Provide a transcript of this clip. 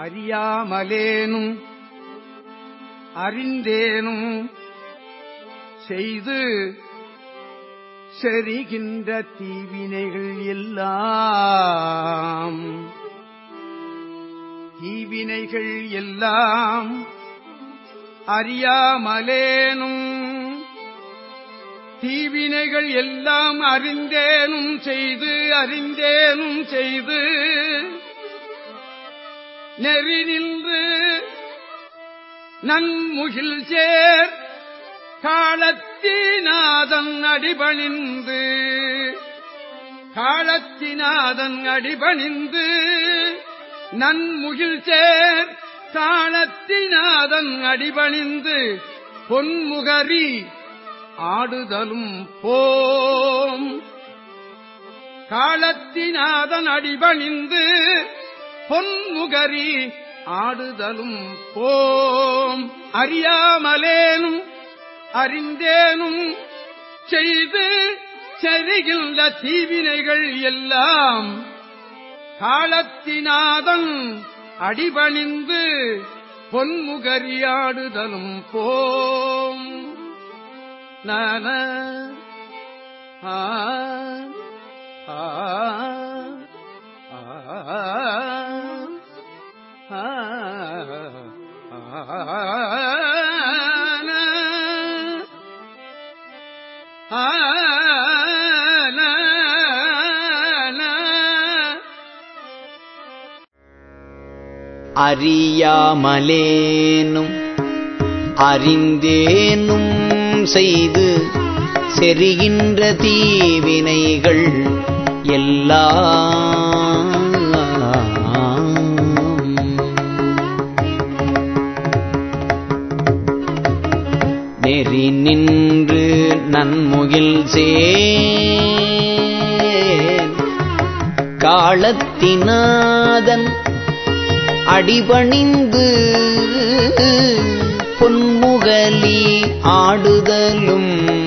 அறியாமலேனும் அறிந்தேனும் செய்து செறிகின்ற தீவினைகள் எல்லாம் தீவினைகள் எல்லாம் அறியாமலேனும் தீவினைகள் எல்லாம் அறிந்தேனும் செய்து அறிந்தேனும் செய்து நெறி நின்று நன்முகில் சேர் காலத்தினாதன் அடிபணிந்து காலத்தினாதன் அடிபணிந்து நன்முகில் சேர் காலத்தினாதன் அடிபணிந்து பொன்முகரி ஆடுதலும் போம். காலத்தினாதன் அடிபணிந்து பொன்முகரி ஆடுதலும் போம். அறியாமலேனும் அறிந்தேனும் செய்து செருகின்ற தீவினைகள் எல்லாம் காலத்தினாதன் அடிபணிந்து பொன்முகரியாடுதலும் போம். நன ஆ ஆ. அறியாமலேனும் அறிந்தேனும் செய்து செரிகின்ற தீவினை நெறி நின்று நன்முகில் சேர். காலத்தினாதன் அடிபணிந்து பொன்முகலி ஆடுதலும்